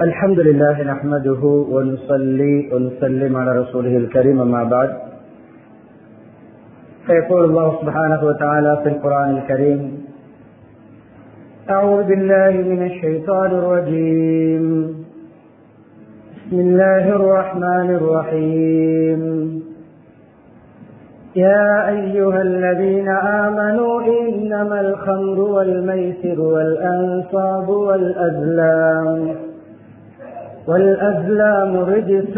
الحمد لله نحمده ونصلي ونسلم على رسوله الكريم أما بعد. فيقول الله سبحانه وتعالى في القرآن الكريم أعوذ بالله من الشيطان الرجيم. بسم الله الرحمن الرحيم. يا أيها الذين آمنوا إنما الخمر والميسر والأنصاب والأزلام. والأزلام رجس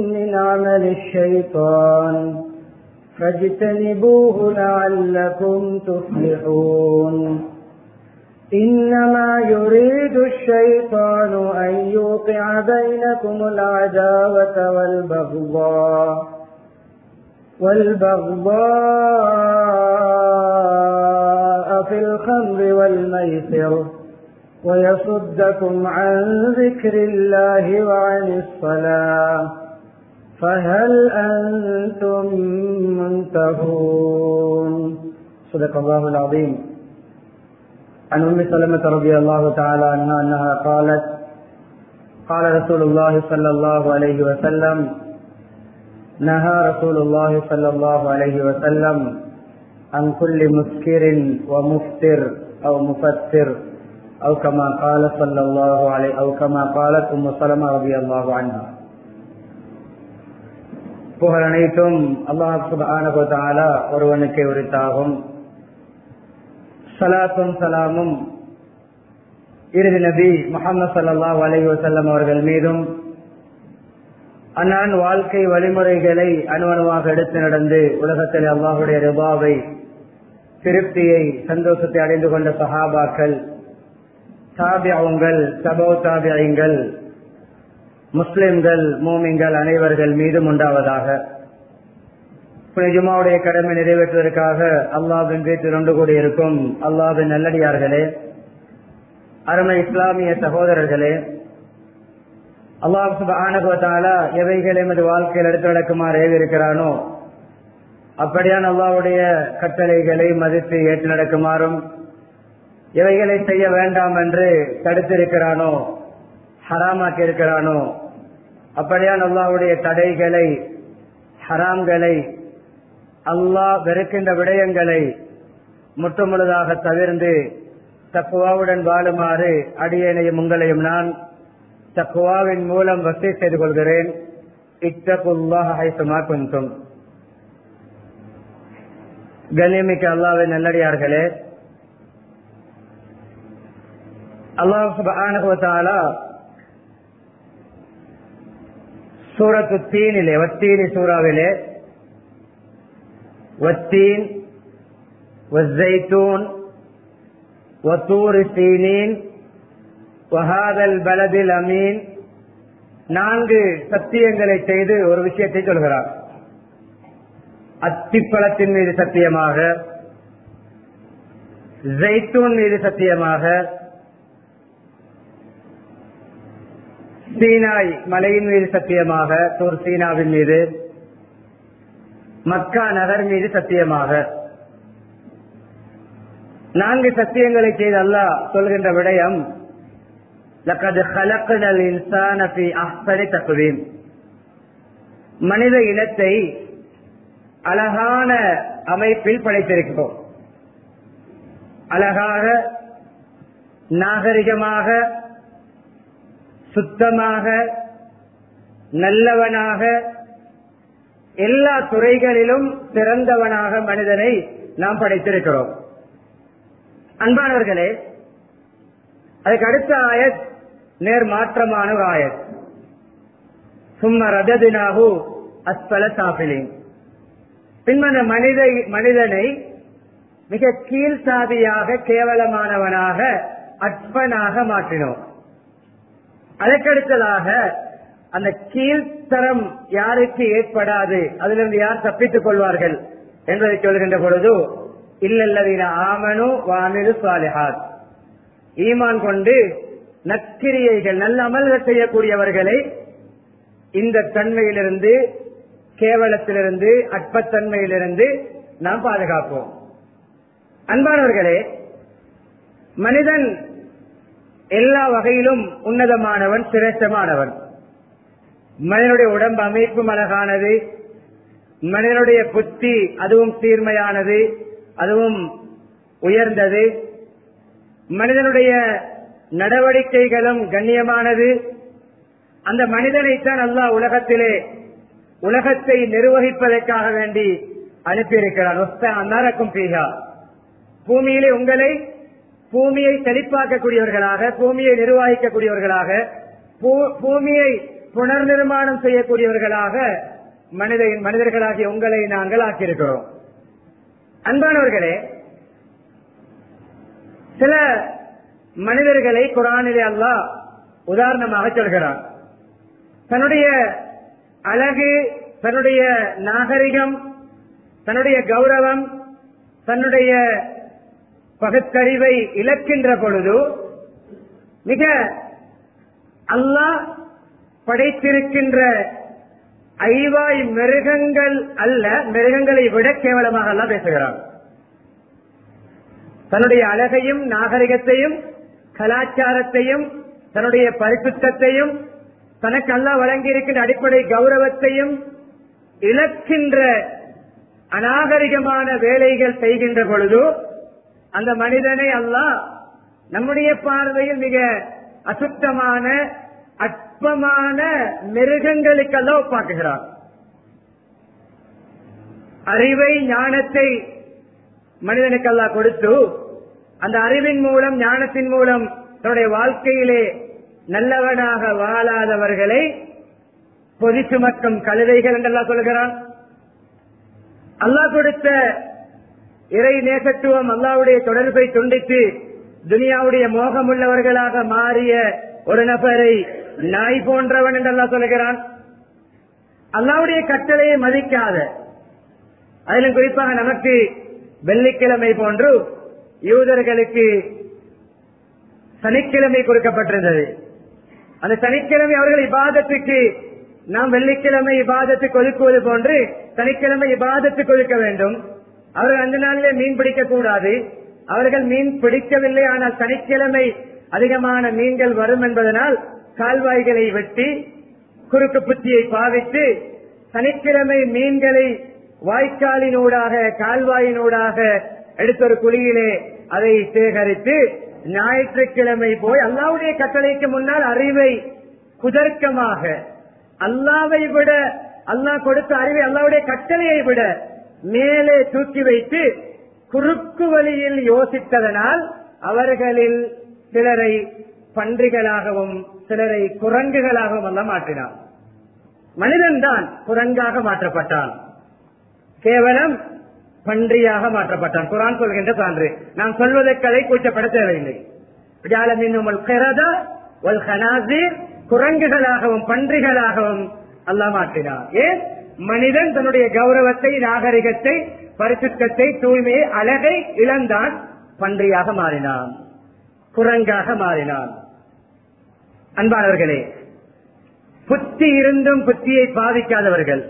من عمل الشيطان. فاجتنبوه لعلكم تفلحون. إنما يريد الشيطان أن يوقع بينكم العداوة والبغضاء. والبغضاء في الخمر والميسر. ويصدكم عن ذكر الله وعن الصلاة. فهل أنتم منتهون؟ صدق الله العظيم. عن أم سلمة رضي الله تعالى عنها أنها قالت قال رسول الله صلى الله عليه وسلم نهى رسول الله صلى الله عليه وسلم عن كل مسكر ومفتر أو مفتر. أو كما قال صلى الله عليه أو كما قالت أم سلمة رضي الله عنها புகழ் அனைத்தும் அல்லாஹ் சுபான ஒருவனுக்கு உரித்தாகும் சலாத்தும் சலாமும் இறுதி நபி முகமது சல்லாஹ் அலி வசல்லம் அவர்கள் மீதும் அண்ணான் வாழ்க்கை வழிமுறைகளை அணுவணுவாக எடுத்து நடந்து உலகத்தில் அல்லாஹுடைய ரிபாவை திருப்தியை சந்தோஷத்தை அடைந்து கொண்ட சஹாபாக்கள் தாபியங்கள் சபோ தாபியங்கள் முஸ்லிம்கள் மோமிங்கள் அனைவர்கள் மீதும் உண்டாவதாக. ஜுமாவுடைய கடமை நிறைவேற்றுவதற்காக அல்லாவின் வீட்டில் ஒன்று கூடியிருக்கும் அல்லாவின் நல்லடியார்களே அருமை இஸ்லாமிய சகோதரர்களே அல்லாஹ் ஆனகத்தால எவைகள் எமது வாழ்க்கையில் எடுத்து நடக்குமாறு ஏவிருக்கிறானோ அப்படியான அல்லாவுடைய கட்டளைகளை மதித்து ஏற்று நடக்குமாறும் இவைகளை செய்ய வேண்டாம் என்று தடுத்திருக்கிறானோ? ஹராமாக்கி இருக்கிறானோ அப்படியான் அல்லாவுடைய தடைகளை ஹராம்களை அல்லாஹ் வெறுக்கின்ற விடயங்களை முற்றுமுழுதாக தவிர்ந்து தக்குவாவுடன் வாழுமாறு அடியனையும் உங்களையும் நான் தக்குவாவின் மூலம் வசதி செய்து கொள்கிறேன். கண்ணியமிக்க அல்லாவின் நல்லடியார்களே அல்லாஹ் சுபானுவத்தாலா சூரத்து தீனிலே வத்தீனி சூறாவிலே والتين والزيتون وطور سينين وهذا البلد الأمين நான்கு சத்தியங்களை செய்து ஒரு விஷயத்தை சொல்கிறார் அத்திப்பழத்தின் மீது சத்தியமாக ஜெய்தூன் மீது சத்தியமாக சீனாய் மலையின் மீது சத்தியமாக சீனாவின் மீது மக்கா நகர் மீது சத்தியமாக. நான்கு சத்தியங்களை செய்து அல்லாஹ் சொல்கின்ற விடயம் மனித இனத்தை அழகான அமைப்பில் படைத்திருக்கிறோம். அழகாக நாகரிகமாக சுத்தமாக நல்லவனாக எல்லா துறைகளிலும் சிறந்தவனாக மனிதனை நாம் படைத்திருக்கிறோம். அன்பானவர்களே அதுக்கு அடுத்த ஆயத் நேர் மாற்றமான ஒரு ஆயத். சும்மா ரததினாகு அஸ்பல சாப்பிலின் பின்மன மனித மனிதனை மிக கீழ்சாதியாக கேவலமானவனாக அற்பனாக மாற்றினோம். அதற்கடுத்ததாக அந்த கீழ்த்தரம் யாருக்கு ஏற்படாது அதிலிருந்து யார் தப்பித்துக் கொள்வார்கள் என்பதை சொல்கின்ற பொழுது இல்லல்லவீன ஆமனு வாமிரு சாலிஹாத். ஈமான் கொண்டு நற்கிரியைகள் நல்ல அமல்கள் செய்யக்கூடியவர்களை இந்த தன்மையிலிருந்து கேவலத்திலிருந்து அற்பத்தன்மையிலிருந்து நாம் பாதுகாப்போம். அன்பானவர்களே மனிதன் எல்லா வகையிலும் உன்னதமானவன் சிரேஷ்டமானவன். மனிதனுடைய உடம்பு அமைப்பும் அழகானது. மனிதனுடைய புத்தி அதுவும் தீர்மையானது அதுவும் உயர்ந்தது. மனிதனுடைய நடவடிக்கைகளும் கண்ணியமானது. அந்த மனிதனைத்தான் அல்லாஹ் உலகத்திலே உலகத்தை நிர்வகிப்பதற்காக வேண்டி அனுப்பியிருக்கிறான். நரக்கும் பீகா பூமியிலே உங்களை பூமியை செழிப்பாக்கக்கூடியவர்களாக பூமியை நிர்வாகிக்கக்கூடியவர்களாக பூமியை புனர் நிர்மாணம் செய்யக்கூடியவர்களாக மனித மனிதர்களாகிய உங்களை நாங்கள் ஆக்கியிருக்கிறோம். அன்பானவர்களே சில மனிதர்களை குரானிலே அல்லா உதாரணமாக சொல்கிறான். தன்னுடைய அழகு தன்னுடைய நாகரிகம் தன்னுடைய கௌரவம் தன்னுடைய பகுத்தறிவை இழக்கின்ற பொழுது மிக அல்லாஹ் படைத்திருக்கின்ற ஐவாய் மிருகங்கள் அல்ல மிருகங்களை விட கேவலமாக எல்லாம் பேசுகிறார் தன்னுடைய அழகையும் நாகரிகத்தையும் கலாச்சாரத்தையும் தன்னுடைய பரிசுத்தையும் தனக்கு அல்லா வழங்கியிருக்கின்ற அடிப்படை கௌரவத்தையும் இழக்கின்ற அநாகரிகமான வேலைகள் செய்கின்ற பொழுது அந்த மனிதனை அல்லா நம்முடைய பார்வையில் மிக அசுத்தமான அற்பமான மிருகங்களுக்கெல்லாம் ஒப்பாக்குகிறார் அறிவை ஞானத்தை மனிதனுக்கெல்லாம் கொடுத்து அந்த அறிவின் மூலம் ஞானத்தின் மூலம் தன்னுடைய வாழ்க்கையிலே நல்லவனாக வாழாதவர்களை பொதி சுமக்கும் கழுதைகள் என்றெல்லாம் சொல்கிறான். அல்லாஹ் கொடுத்த இறை நேசத்துவம் அல்லாவுடைய தொடர்பை துண்டித்து துனியாவுடைய மோகமுள்ளவர்களாக மாறிய ஒரு நபரை நாய் போன்றவன் என்றெல்லாம் சொல்லுகிறான். அல்லாவுடைய கட்டளையை மதிக்காத அதிலும் குறிப்பாக நமக்கு வெள்ளிக்கிழமை போன்று யூதர்களுக்கு சனிக்கிழமை கொடுக்கப்பட்டிருந்தது. அந்த சனிக்கிழமை அவர்கள் இபாதத்துக்கு நாம் வெள்ளிக்கிழமை இபாதத்துக்கு ஒதுக்குவது போன்று சனிக்கிழமை இபாதத்துக்கு ஒதுக்க வேண்டும். அவர்கள் அந்த நாளிலே மீன் பிடிக்க கூடாது. அவர்கள் மீன் பிடிக்கவில்லை ஆனால் சனிக்கிழமை அதிகமான மீன்கள் வரும் என்பதனால் கால்வாய்களை வெட்டி குறுக்கு புத்தியை பாவித்து சனிக்கிழமை மீன்களை வாய்க்காலினூடாக கால்வாயினூடாக எடுத்த ஒரு குழியிலே அதை சேகரித்து ஞாயிற்றுக்கிழமை போய் அல்லாவுடைய கட்டளைக்கு முன்னால் அறிவை குதர்க்கமாக அல்லாவை விட அல்லாஹ் கொடுத்த அறிவை அல்லாவுடைய கட்டளையை விட மேலே தூக்கி வைத்து குறுக்கு வழியில் யோசித்ததனால் அவர்களில் சிலரை பன்றிகளாகவும் சிலரை குரங்குகளாகவும் எல்லாம் மாற்றினான். மனிதன்தான் குரங்காக மாற்றப்பட்டான். கேவலம் பன்றியாக மாற்றப்பட்டான். குரான் சொல்கின்ற சான்று. நாம் சொல்வதற்கதை கூச்சப்பட தேவையில்லை. குரங்குகளாகவும் பன்றிகளாகவும் அல்ல மாற்றினார். ஏன்? மனிதன் தன்னுடைய கௌரவத்தை நாகரிகத்தை பரிசுத்தத்தை தூய்மையை அழகை இழந்தான் பன்றியாக மாறினான் குரங்காக மாறினான். அன்பானவர்களே புத்தி இருந்தும் புத்தியை பாதிக்காதவர்கள்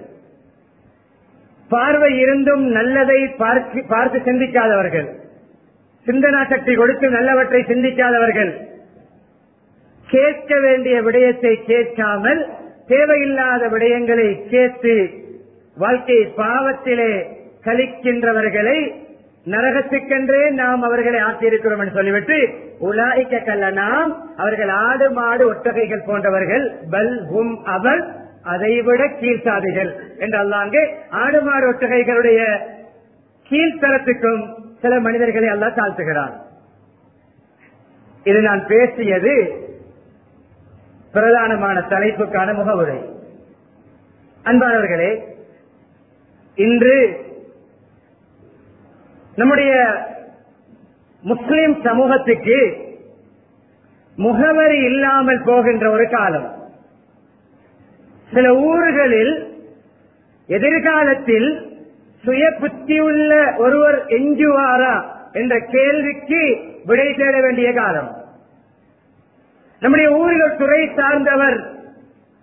பார்வை இருந்தும் நல்லதை பார்த்து சிந்திக்காதவர்கள் சிந்தனா சக்தி கொடுத்து நல்லவற்றை சிந்திக்காதவர்கள் கேட்க வேண்டிய விடயத்தை கேட்காமல் தேவையில்லாத விடயங்களை கேட்டு வாழ்க்கை பாவத்திலே கழிக்கின்றவர்களை நரகத்துக்கென்றே நாம் அவர்களை ஆக்கியிருக்கிறோம் என்று சொல்லிவிட்டு உலாய்க்க கல்ல நாம் அவர்கள் ஆடு மாடு ஒட்டகைகள் போன்றவர்கள் பல் ஹும் அவர் அதைவிட கீழ்சாதிகள் என்று அல்லாங்க ஆடு மாடு ஒட்டகைகளுடைய கீழ்த்தரத்துக்கும் சில மனிதர்களை அல்லா தாழ்த்துகிறார் இது நான் பேசியது பிரதானமான தலைப்புக்கான முகவுரை. அன்பானவர்களே இன்று நம்முடைய முஸ்லிம் சமூகத்துக்கு முகவரி இல்லாமல் போகின்ற ஒரு காலம். சில ஊர்களில் எதிர்காலத்தில் சுய புத்தியுள்ள ஒருவர் எஞ்சுவாரா என்ற கேள்விக்கு விடை தேட வேண்டிய காலம். நம்முடைய ஊரில் துறை சார்ந்தவர்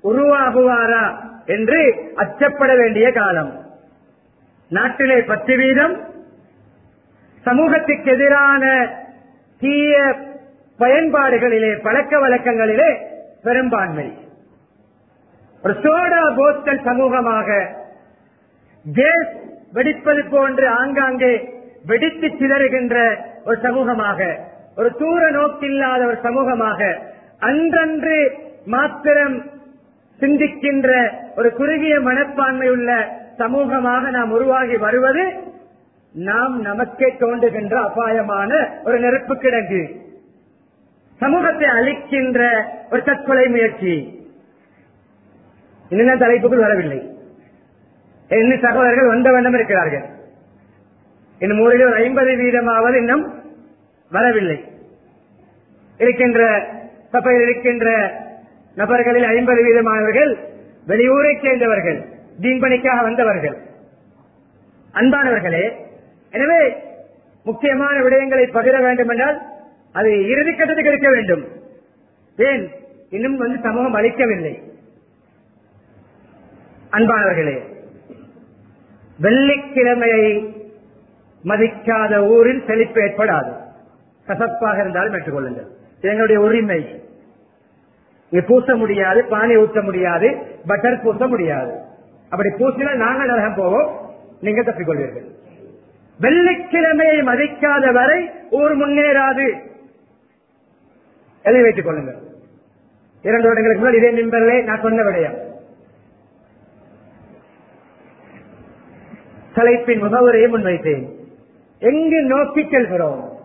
உருவாகுவாரா என்று அச்சப்பட வேண்டிய காலம். நாட்டிலே பத்து வீதம் சமூகத்திற்கு எதிரான தீய பயன்பாடுகளிலே பழக்க வழக்கங்களிலே பெரும்பான்மை. ஒரு சோடா போத்தல் சமூகமாக கேஸ் வெடிப்பது போன்று ஆங்காங்கே வெடித்து சிதறுகின்ற ஒரு சமூகமாக ஒரு தூர நோக்கில்லாத ஒரு சமூகமாக அன்றன்று மாத்திரம் சிந்திக்கின்ற ஒரு குறுகிய மனப்பான்மை உள்ள சமூகமாக நாம் உருவாகி வருவது நாம் நமக்கே தோன்றுகின்ற அபாயமான ஒரு நெருப்பு கிடங்கு. சமூகத்தை அழிக்கின்ற ஒரு தற்கொலை முயற்சி. இன்னும் தலைப்புக்குள் வரவில்லை. இன்னும் சகோதரர்கள் வந்த வண்ணம் இருக்கிறார்கள். இன்னும் ஊரில் ஒரு ஐம்பது வீதமாவது இன்னும் வரவில்லை. இருக்கின்ற சபையில் இருக்கின்ற நபர்களில் ஐம்பது வீதமானவர்கள் வெளியூரை சேர்ந்தவர்கள் தீன்பணிக்காக வந்தவர்கள். அன்பானவர்களே எனவே முக்கியமான விடயங்களை பகிர வேண்டும் என்றால் அது இறுதி கட்டத்துக்கு இருக்க வேண்டும். ஏன்? இன்னும் வந்து சமூகம் அளிக்கவில்லை அன்பானவர்களே வெள்ளிக்கிழமையை மதிக்காத ஊரில் செழிப்பு ஏற்படாது. கசப்பாக இருந்தாலும் ஏற்றுக்கொள்ளுங்கள். எங்களுடைய உரிமை. பூச முடியாது பானை ஊற்ற முடியாது பட்டர் பூச முடியாது. அப்படி பூசினா நாங்கள் நரகம் போவோம். நீங்க தப்பிக்கொள்வீர்கள் வெள்ளிக்கிழமையை மதிக்காத வரை ஊர் முன்னேறாது. எதை வைத்துக் கொள்ளுங்கள். இரண்டு வருடங்களுக்கு முன்னால் இதே நண்பர்களே நான் சொன்ன விடயம். தலைப்பின் முகவரையை முன்வைத்தேன். எங்கு நோக்கி செல்கிறோம்?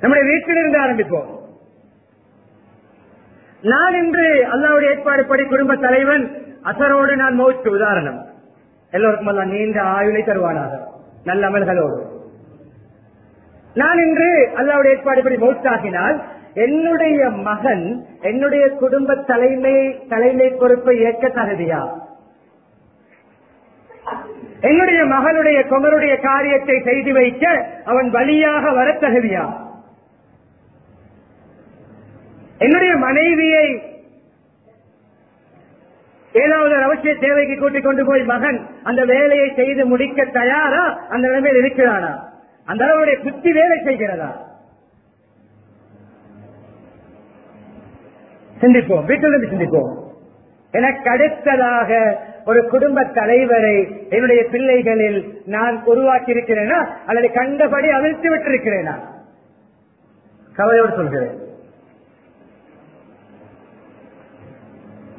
நம்முடைய வீட்டிலிருந்து ஆரம்பிப்போம். நான் இன்று அல்லாவுடைய ஏற்பாடு படி குடும்ப தலைவன் அசரோடு நான் மௌத்து. உதாரணம் எல்லோருக்கும் அல்ல நீண்ட ஆயுளை தருவானாக நல்ல அமல்களோடு. நான் இன்று அல்லாவுடைய ஏற்பாடு படி மௌத்தாகினால் என்னுடைய மகன் என்னுடைய குடும்ப தலைமை தலைமை பொறுப்பை ஏற்க தகுதியா? என்னுடைய மகனுடைய குமருடைய காரியத்தை செய்து வைக்க அவன் வழியாக வர தகுதியா என்னுடைய மனைவியை ஏதாவது ஒரு அவசிய தேவைக்கு கூட்டிக் கொண்டு போய் மகன் அந்த வேலையை செய்து முடிக்க தயாரா? அந்த நிலைமையில் இருக்கிறானா? அந்த அளவுடைய புத்தி வேலை செய்கிறதா? சிந்திப்போம். வீட்டிலிருந்து சிந்திப்போம். எனக்கு அடுத்ததாக ஒரு குடும்ப தலைவரை என்னுடைய பிள்ளைகளில் நான் உருவாக்கி இருக்கிறேனா அல்லது கண்டபடி அவிழ்த்து விட்டிருக்கிறேனா? கவலையோடு சொல்கிறேன்.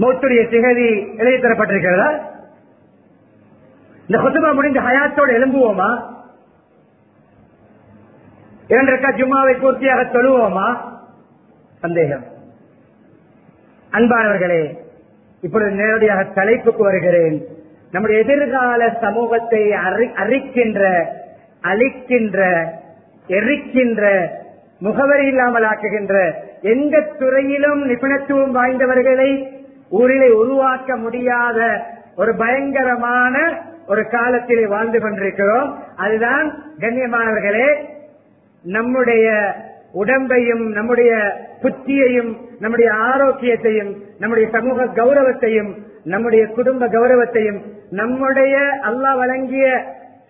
மௌத்துடைய திகதி எழுதி தரப்பட்டிருக்கிறதா இந்த குத்துபா முடிந்த ஹயாத்தோடு எழும்புவோமா? இரண்டரைக்கா ஜும்மாவை பூர்த்தியாக தொழுவோமா? சந்தேகம். அன்பானவர்களே இப்பொழுது நேரடியாக தலைப்புக்கு வருகிறேன். நம்முடைய எதிர்கால சமூகத்தை அறி- அரிக்கின்ற அழிக்கின்ற எரிக்கின்ற முகவரி இல்லாமல் ஆக்குகின்ற எந்த துறையிலும் நிபுணத்துவம் வாய்ந்தவர்களை ஊரிலே உருவாக்க முடியாத ஒரு பயங்கரமான ஒரு காலத்திலே வாழ்ந்து கொண்டிருக்கிறோம். அதுதான் கண்ணியமானவர்களே நம்முடைய உடம்பையும் நம்முடைய புத்தியையும் நம்முடைய ஆரோக்கியத்தையும் நம்முடைய சமூக கௌரவத்தையும் நம்முடைய குடும்ப கௌரவத்தையும் நம்முடைய அல்லாஹ் வழங்கிய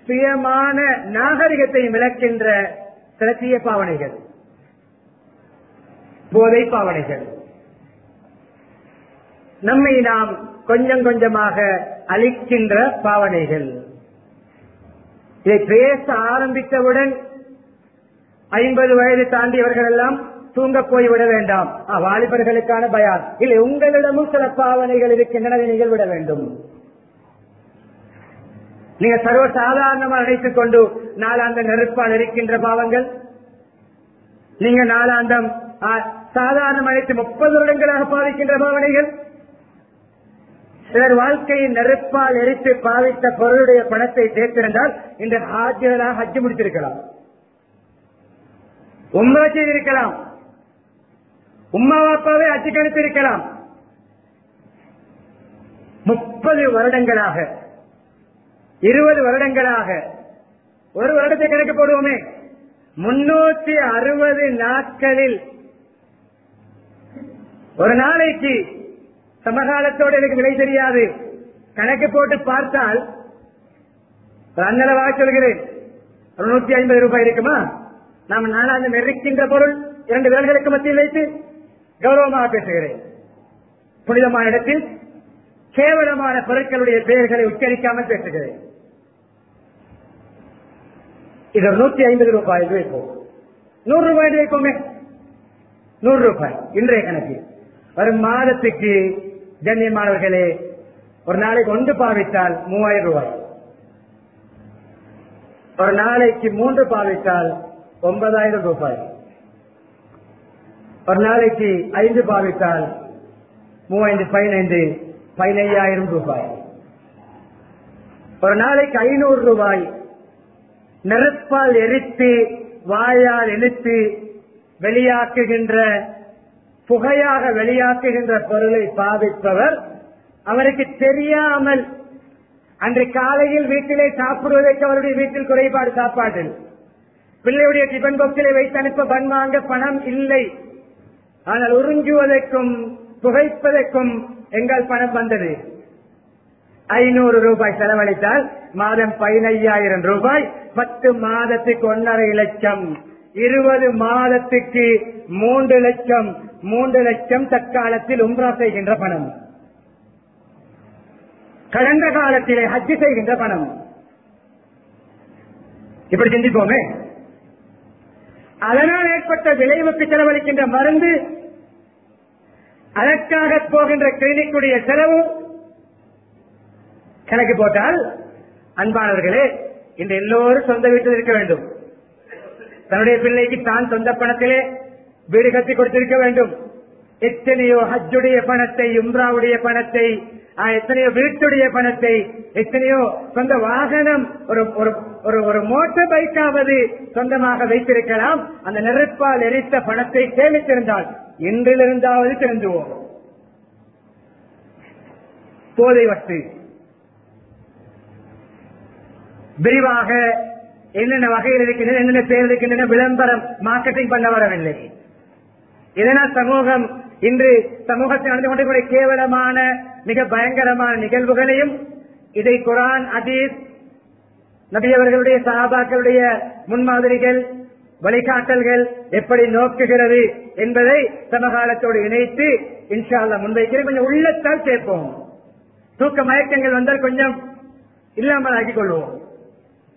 சுயமான நாகரிகத்தையும் விளக்கின்ற சில தீய பாவனைகள் போதை பாவனைகள். நம்மை நாம் கொஞ்சம் கொஞ்சமாக அழிக்கின்ற பாவனைகள். இதை பேச ஆரம்பித்தவுடன் ஐம்பது வயது தாண்டியவர்கள் எல்லாம் தூங்க போய்விட வேண்டாம். வாலிபர்களுக்கான பயான். இல்லை உங்களிடமும் சில பாவனைகள் இருக்கின்றன நீங்கள் விட வேண்டும். நீங்க சர்வ சாதாரணமாக நினைத்துக் கொண்டு நாளாந்த நெருப்பால் இருக்கின்ற பாவங்கள் நீங்க நாளாந்தம் ஆ, சாதாரணம் அழைத்து முப்பது வருடங்களாக பாதிக்கின்ற பாவனைகள் சிலர் வாழ்க்கையின் நெருப்பால் எரித்து பாவித்த பொருளுடைய பணத்தை சேர்த்திருந்தால் இந்த ஹாஜிகளாக ஹஜ்ஜு முடித்திருக்கலாம் உம்மா செய்திருக்கலாம். உம்மா பாப்பாவை அச்சுக்கணித்து கணித்திருக்கலாம் முப்பது வருடங்களாக இருபது வருடங்களாக ஒரு வருடத்தை கணக்கு போடுவோமே. முன்னூத்தி அறுபது நாட்களில் ஒரு நாளைக்கு சமகாலத்தோடு எனக்கு விலை தெரியாது. கணக்கு போட்டு பார்த்தால் அண்ணளவாக சொல்கிறேன். ஐம்பது ரூபாய் இருக்குமா? நாம் நாளாந்தம் எரிக்கின்ற பொருள் இரண்டு விரல்களுக்கு மத்தியில் வைத்து கௌரவமாக பேசுகிறேன். புனிதமான இடத்தில் கேவலமான பொருட்களுடைய பெயர்களை உச்சரிக்காமல் பேசுகிறேன். இது நூத்தி ஐம்பது ரூபாய் வைப்போம். நூறு ரூபாய் வைப்போமே? நூறு ரூபாய். இன்றைய கணக்கு வரும் மாதத்துக்கு கண்ணியமானவர்களே ஒரு நாளைக்கு ஒன்று பாவித்தால் மூவாயிரம் ரூபாய். ஒரு நாளைக்கு மூன்று பாவித்தால் ஒன்பதாயிரம் ரூபாய். ஒரு நாளைக்கு ஐந்து பாவித்தால் மூவாயிரத்து பதினைந்து பதினையாயிரம் ரூபாய். ஒரு நாளைக்கு ஐநூறு ரூபாய் நெருப்பால் எரித்து வாயால் எழுத்து வெளியாக்குகின்ற புகையாக வெளியாக்குகின்ற பொருளை பாவிப்பவர் அவருக்கு தெரியாமல் அன்று காலையில் வீட்டிலே சாப்பிடுவதற்கு அவருடைய வீட்டில் குறைபாடு சாப்பாட்டில். பிள்ளையுடைய டிபன் பாக்ஸிலே வைத்து அனுப்ப பன் வாங்க பணம் இல்லை. ஆனால் உறிஞ்சுவதற்கும் புகைப்பதற்கும் எங்கள் பணம் வந்தது. ஐநூறு ரூபாய் செலவழித்தால் மாதம் பதினையாயிரம் ரூபாய் பத்து மாதத்துக்கு ஒன்றரை லட்சம். இருபது மாதத்துக்கு மூன்று லட்சம் மூன்று லட்சம் தற்காலத்தில் உம்ரா செய்கின்ற பணம். கடந்த காலத்திலே ஹஜ்ஜு செய்கின்ற பணம். இப்படி சிந்திப்போமே? அதனால் ஏற்பட்ட விளைவுக்கு செலவழிக்கின்ற மருந்து அதற்காக போகின்ற கிளினிக்குடைய செலவு கணக்கு போட்டால் அன்பானவர்களே இந்த எல்லோரும் சொந்த வீட்டில் இருக்க வேண்டும். தன்னுடைய பிள்ளைக்கு தான் சொந்த பணத்திலே வீடு கட்டி கொடுத்திருக்க வேண்டும். எத்தனையோ ஹஜ்ஜுடைய பணத்தை உம்ராவுடைய பணத்தை எத்தனையோ வீட்டுடைய பணத்தை எத்தனையோ சொந்த வாகனம் ஒரு ஒரு ஒரு ஒரு மோட்டார் பைக்காவது சொந்தமாக வைத்திருக்கலாம். அந்த நெருப்பால் எரித்த பணத்தை சேமித்திருந்தால் இன்றிலிருந்தாவது திருந்துவோம். போதை வட்டு விரிவாக என்னென்ன வகையில் இருக்கின்றன என்னென்ன பேர் இருக்கின்றன விளம்பரம் மார்க்கெட்டிங் பண்ண வரவில்லை. இதனால் சமூகம் இன்று சமூகத்தில் நடந்து கொண்டிருக்கிற கேவலமான மிக பயங்கரமான நிகழ்வுகளையும் இதை குரான் அதீஸ் நபியவர்களுடைய சகாபாக்களுடைய முன்மாதிரிகள் வழிகாட்டல்கள் எப்படி நோக்குகிறது என்பதை சமகாலத்தோடு இணைத்து இன்ஷால்லா முன்வைக்கிறேன். கொஞ்சம் உள்ளத்தால் சேர்ப்போம். தூக்க மயக்கங்கள் வந்தால் கொஞ்சம் இல்லாமல் ஆக்கிக் கொள்வோம்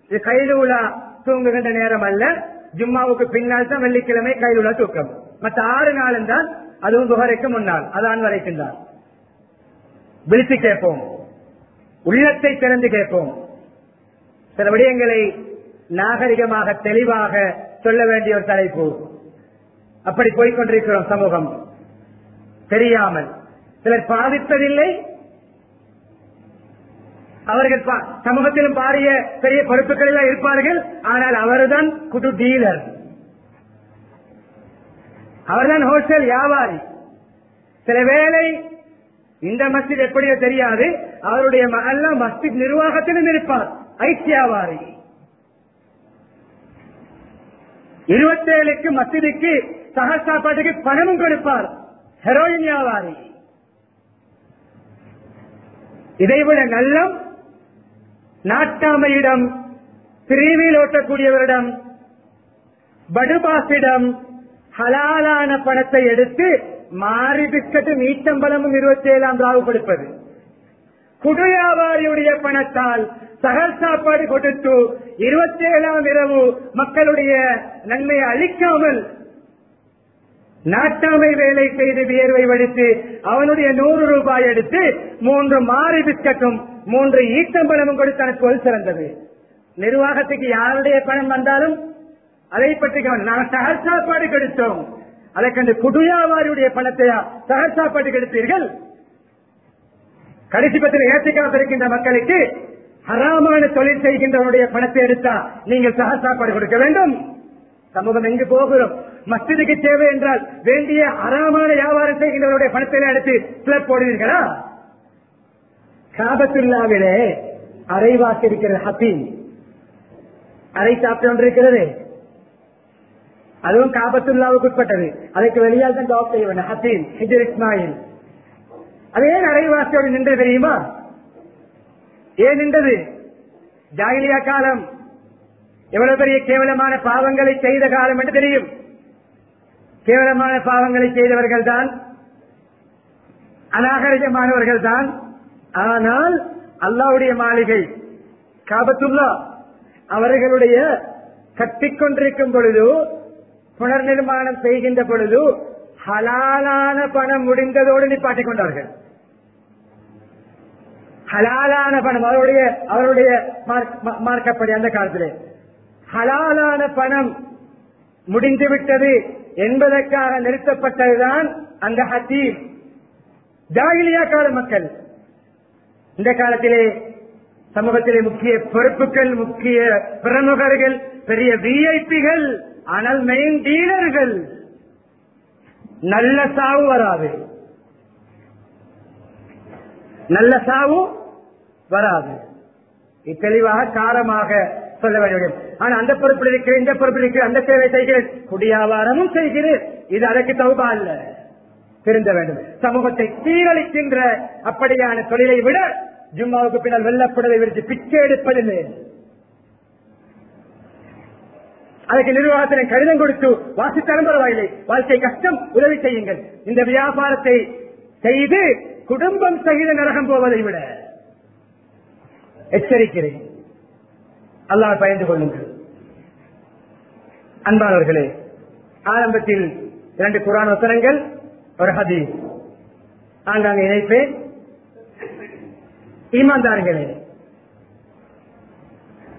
இது கைலூலா தூங்குகின்ற நேரம் அல்ல. ஜும்மாவுக்கு பின்னால் தான் வெள்ளிக்கிழமை கையில் உள்ள தூக்கம். மற்ற ஆறு நாளும் தான் அதுவும் புகரைக்கு முன்னால் அதான் வரைக்கும் தான் விழித்து கேட்போம். உள்ளத்தை திறந்து கேட்போம். சில விடயங்களை நாகரிகமாக தெளிவாக சொல்ல வேண்டிய ஒரு தலைப்பு. அப்படி போய்கொண்டிருக்கிறோம் சமூகம். தெரியாமல். சிலர் பாதிப்பதில்லை அவர்கள் சமூகத்திலும் பாரிய பெரிய பொறுப்புகளில் இருப்பார்கள். ஆனால் அவர்தான் குடு டீலர். அவர்தான் ஹோல்சேல் வியாபாரி. சில வேளை இந்த மஸ்ஜித் எப்படியோ தெரியாது. அவருடைய மகள்ல மஸ்ஜித் நிர்வாகத்திலும் இருப்பார். ஐக்கியாவாரி இருபத்தேழுக்கு மஸ்ஜிதுக்கு சக சாப்பாட்டுக்கு பணமும் கொடுப்பார். ஹெரோயின் வியாபாரி. இதைவிட நல்லம் நாட்டாமையிடம் பிரிவில் ஓட்டக்கூடியவரிடம் படுபாசிடம் ஹலாலான பணத்தை எடுத்து மாறி பிஸ்கட்டும் ஈச்சம்பளமும் இருபத்தி ஏழாம் ராவுபடுப்பது வியாபாரியுடைய பணத்தால் சகல் சாப்பாடு கொடுத்து இருபத்தி ஏழாம் இரவு மக்களுடைய நன்மையை அளிக்காமல் நாட்டாமை வேலை செய்து வியர்வை வடித்து அவனுடைய நூறு ரூபாய் எடுத்து மூன்று மாறி பிஸ்கட்டும் மூன்று ஈட்டம் பணமும் கொடுத்து அனுப்புவது சிறந்தது. நிர்வாகத்துக்கு யாருடைய பணம் வந்தாலும் அதை பற்றி நாங்கள் சகல் சாப்பாடு கிடைத்தோம். அதை கண்டு குடியாவாரியுடைய பணத்தையா சகல் சாப்பாடு கெடுத்தீர்கள். கடைசி பத்தில் ஏற்றிக்காமல் இருக்கின்ற மக்களுக்கு ஹராமான தொழில் செய்கின்றவருடைய பணத்தை எடுத்தா நீங்கள் சக சாப்பாடு கொடுக்க வேண்டும். சமூகம் எங்கு போகிறோம்? மஸ்திதுக்கு தேவை என்றால் வேண்டிய அறாமான வியாபாரம் செய்கின்றவருடைய பணத்தை எடுத்து பிளப் போடுவீர்களா? காபத்துல்லாவிலே அரைவாசி இருக்கிறது ஹபீம். அரை சாப்பிட்டு கொண்டிருக்கிறது. அதுவும் காபத்துல்லாவுக்கு உட்பட்டது. அதுக்கு வெளியால் தான் ஜாப் செய்ய வேண்டும் ஹசீன் ஹிஜர் இஸ்மாயில். அது ஏன் அரைவாசியோடு நின்றது தெரியுமா? ஏன் நின்றது? ஜாகிலியா காலம். எவ்வளவு பெரிய கேவலமான பாவங்களை செய்த காலம் என்று தெரியும். கேவலமான பாவங்களை செய்தவர்கள் தான் அநாகரிகமானவர்கள் தான் ஆனால் அல்லாவுடைய மாளிகை காபத்துல்லா அவர்களுடைய கட்டிக்கொண்டிருக்கும் பொழுது புனர் நிர்மாணம் செய்கின்ற பொழுது ஹலாலான பணம் முடிந்ததோடு நிப்பாட்டிக் கொண்டார்கள். ஹலாலான பணம் அவருடைய அவருடைய மார்க்- மார்க்கப்படி அந்த காலத்திலே. ஹலாலான பணம் முடிந்துவிட்டது என்பதற்காக நிறுத்தப்பட்டதுதான் அந்த ஹத்தீப் ஜாகிலியா கால மக்கள் இந்த காலத்திலே சமூகத்திலே முக்கிய பொறுப்புகள் முக்கிய பிரமுகர்கள் பெரிய விஐபிகள் ஆனால் மெயின் டீலர்கள். நல்ல சாவு வராது. நல்ல சாவு வராது. இது தெளிவாக காரமாக சொல்ல வேண்டும். ஆனா அந்த பொறுப்பில் இருக்கிற இந்த பொறுப்பில் இருக்கிற அந்த சேவை செய்கிறேன். குடியாவாரமும் செய்கிறேன். இது அதற்கு தௌபா அல்ல. திருந்த வேண்டும். சமூகத்தை சீரழிக்கின்ற அப்படியான தொழிலை விட ஜும்மாவுக்கு பின்னால் வெள்ளப்படுவதை விரித்து பிச்சை எடுப்பது அதற்கு அதுக்கு நிர்வாகத்தினை கடிதம் கொடுத்து வாசித்தாலும் பரவாயில்லை. வாழ்க்கை கஷ்டம் உதவி செய்யுங்கள். இந்த வியாபாரத்தை செய்து குடும்பம் சகித நரகம் போவதை விட எச்சரிக்கிறேன். அல்லாஹ் பயந்து கொள்ளுங்கள். அன்பானவர்களே ஆரம்பத்தில் இரண்டு குரான் வசனங்கள் ஒரு ஹதீஸ். ஆங்காங்க இணைப்பு. ஈமான்தார்களே